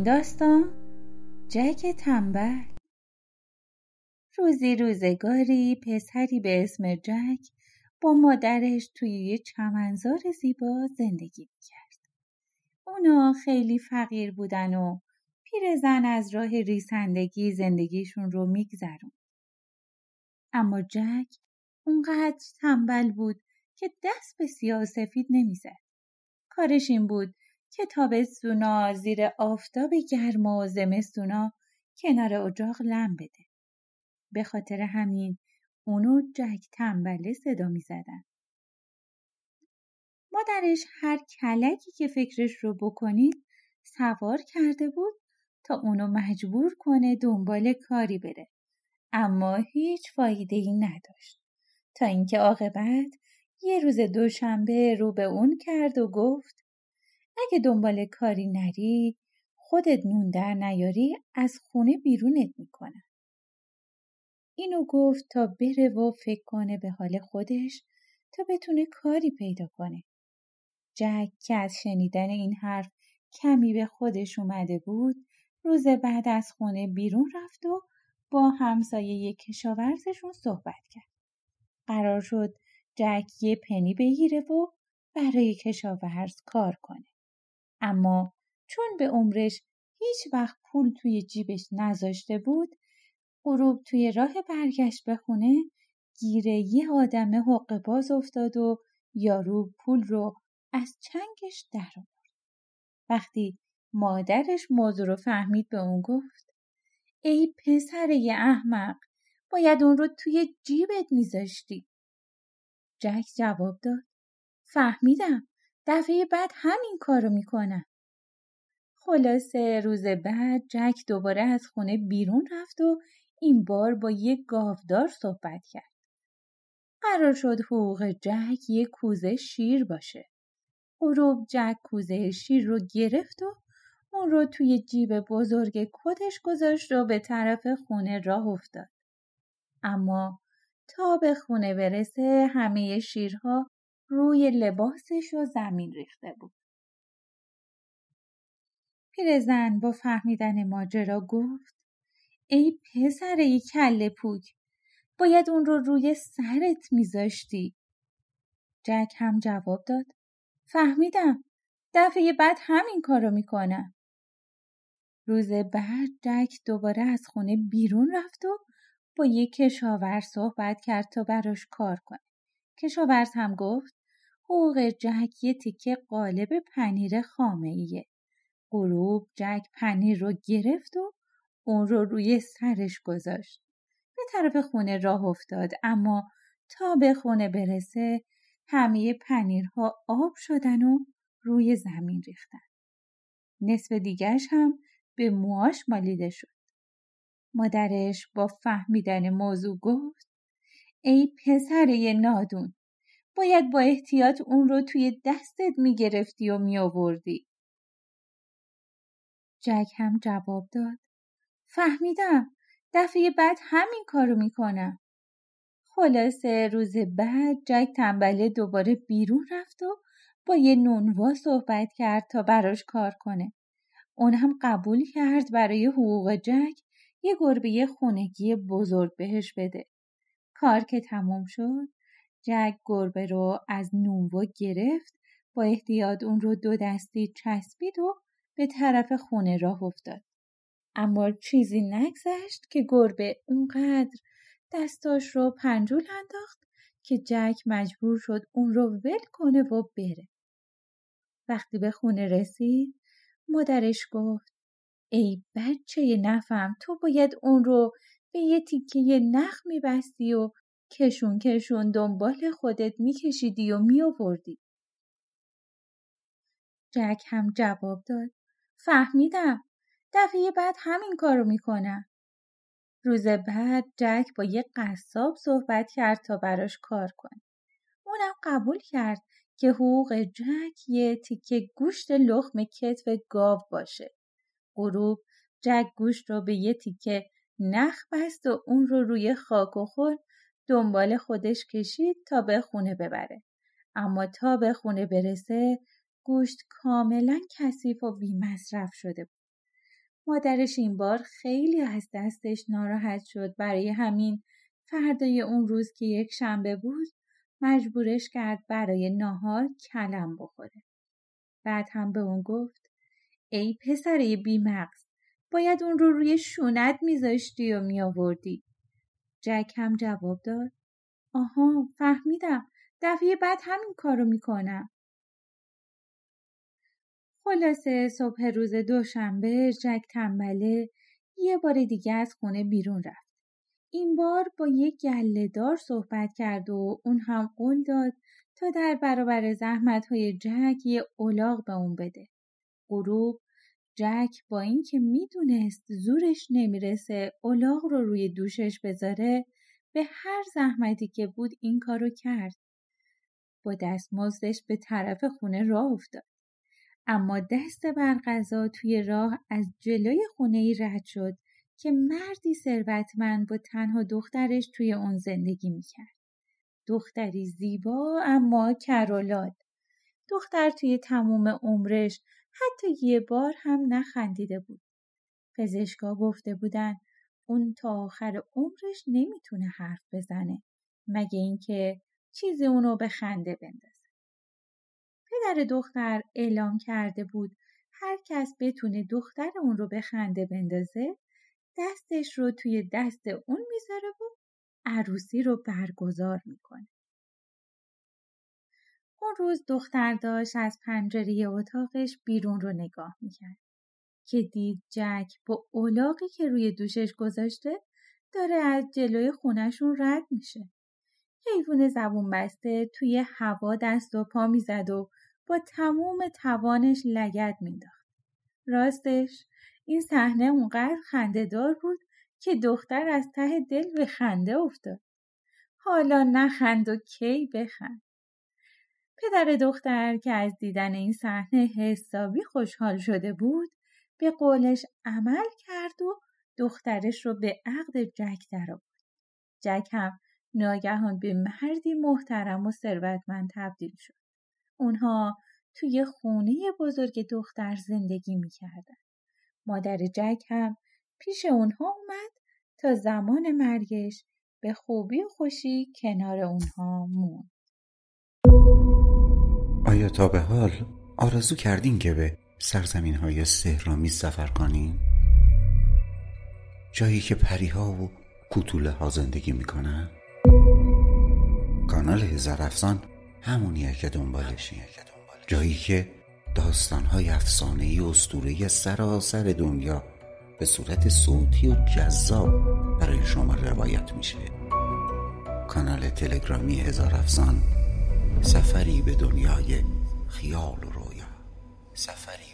این داستان جک تنبل روزی روزگاری پسری به اسم جک با مادرش توی یه چمنزار زیبا زندگی می‌کرد. اونا خیلی فقیر بودن و پیرزن از راه ریسندگی زندگیشون رو میگذرون. اما جک اونقدر تنبل بود که دست به سیاه سفید نمی‌زد. کارش این بود که تابستونا زیر آفتاب گرم و زمستونا کنار اجاق لم بده. به خاطر همین اونو جک تنبله صدا می زدن. مادرش هر کلکی که فکرش رو بکنید سوار کرده بود تا اونو مجبور کنه دنبال کاری بره. اما هیچ فایده ای نداشت. تا اینکه عاقبت یه روز دوشنبه رو به اون کرد و گفت اگه دنبال کاری نری خودت نون در نیاری از خونه بیرونت می‌کنم. اینو گفت تا بره و فکر کنه به حال خودش تا بتونه کاری پیدا کنه. جک که از شنیدن این حرف کمی به خودش اومده بود روز بعد از خونه بیرون رفت و با همسایه کشاورزشون صحبت کرد. قرار شد جک یه پنی بگیره و برای کشاورز کار کنه. اما چون به عمرش هیچ وقت پول توی جیبش نذاشته بود غروب توی راه برگشت به خونه گیر یه آدم حق باز افتاد و یارو پول رو از چنگش در آورد. وقتی مادرش موضوع رو فهمید به اون گفت ای پسر یه احمق باید اون رو توی جیبت میذاشتی. جک جواب داد فهمیدم دفعه بعد همین کارو می‌کنم. خلاصه روز بعد جک دوباره از خونه بیرون رفت و این بار با یک گاودار صحبت کرد. قرار شد حقوق جک یک کوزه شیر باشه. غروب جک کوزه شیر رو گرفت و اون رو توی جیب بزرگ کدش گذاشت و به طرف خونه راه افتاد. اما تا به خونه برسه همه شیرها روی لباسش و زمین ریخته بود. پیرزن با فهمیدن ماجرا گفت ای پسر ای کله پوک باید اون رو روی سرت میذاشتی. جک هم جواب داد فهمیدم دفعه بعد همین کارو می‌کنم. روز بعد جک دوباره از خونه بیرون رفت و با یک کشاورز صحبت کرد تا براش کار کنه. کشاورز هم گفت حقوق جک یه تیکه قالب پنیر خامه ایه. غروب جک پنیر رو گرفت و اون رو روی سرش گذاشت. به طرف خونه راه افتاد اما تا به خونه برسه همه پنیرها آب شدن و روی زمین ریختن. نصف دیگرش هم به موهاش مالیده شد. مادرش با فهمیدن موضوع گفت ای پسر نادون باید با احتیاط اون رو توی دستت می‌گرفتی و میآوردی. جک هم جواب داد فهمیدم دفعه بعد همین کارو می‌کنم. خلاصه روز بعد جک تنبله دوباره بیرون رفت و با یه نونوا صحبت کرد تا براش کار کنه. اون هم قبول کرد برای حقوق جک یه گربه خونگی بزرگ بهش بده. کار که تموم شد جک گربه رو از نونوا گرفت با احتیاط اون رو دو دستی چسبید و به طرف خونه راه افتاد. اما چیزی نگذشت که گربه اونقدر دستاش رو پنجول انداخت که جک مجبور شد اون رو ول کنه و بره. وقتی به خونه رسید مادرش گفت ای بچه نفهم تو باید اون رو به یه تیکه نخ میبستی و کشون کشون دنبال خودت میکشیدی و میآوردی. جک هم جواب داد. فهمیدم. دفعه بعد همین کارو می‌کنم. روز بعد جک با یه قصاب صحبت کرد تا براش کار کنه. اونم قبول کرد که حقوق جک یه تیکه گوشت لخم کتف گاو باشه. غروب جک گوشت رو به یه تیکه نخ بست و اون رو روی خاک و دنبال خودش کشید تا به خونه ببره. اما تا به خونه برسه گوشت کاملا کثیف و بیمصرف شده بود. مادرش این بار خیلی از دستش ناراحت شد برای همین فردای اون روز که یک شنبه بود مجبورش کرد برای ناهار کلم بخوره. بعد هم به اون گفت ای پسره بیمغز باید اون رو روی شونت میذاشتی و میآوردی. جک هم جواب داد آها فهمیدم دفعه بعد همین کارو می‌کنم. خلاصه صبح روز دوشنبه جک تنبله یه بار دیگه از خونه بیرون رفت. این بار با یک گلهدار صحبت کرد و اون هم قول داد تا در برابر زحمت های جک یه اولاغ به اون بده. غروب جک با اینکه می‌دونست زورش نمی‌رسه اولاغ رو روی دوشش بذاره به هر زحمتی که بود این کارو کرد. با دستمزدش به طرف خونه راه افتاد. اما دست بر غذا توی راه از جلوی خونه ای رد شد که مردی ثروتمند با تنها دخترش توی اون زندگی می‌کرد. دختری زیبا اما کرولاد. دختر توی تموم عمرش حتی یه بار هم نخندیده بود. پزشکا گفته بودن اون تا آخر عمرش نمی‌تونه حرف بزنه مگه اینکه چیزی اونو به خنده بندازه. پدر دختر اعلام کرده بود هر کس بتونه دختر اون رو به خنده بندازه دستش رو توی دست اون می‌ذاره و عروسی رو برگزار می‌کنه. اون روز دختر داشت از پنجره اتاقش بیرون رو نگاه می‌کرد که دید جک با اولاقی که روی دوشش گذاشته داره از جلوی خونشون رد میشه. حیوان زبون بسته توی هوا دست و پا می‌زد و با تموم توانش لگت مینداخت. راستش این صحنه اونقدر خندهدار بود که دختر از ته دل به خنده افتاد. حالا نخند و کی بخند. پدر دختر که از دیدن این صحنه حسابی خوشحال شده بود به قولش عمل کرد و دخترش رو به عقد جک درآورد. جک هم ناگهان به مردی محترم و ثروتمند تبدیل شد. اونها توی خونه بزرگ دختر زندگی می‌کردن. مادر جک هم پیش اونها اومد تا زمان مرگش به خوبی و خوشی کنار اونها موند. آیا تا به حال آرزو کردین که به سرزمین های سهرامی سفر کنین؟ جایی که پریها و کوتوله ها زندگی می‌کنن؟ کانال هزار افسان همونیه که دنبالشی جایی که داستانهای افسانه ای اسطوره سراسر دنیا به صورت صوتی و جذاب برای شما روایت میشه کانال تلگرامی هزار افسان سفری به دنیای خیال و رویا. سفری.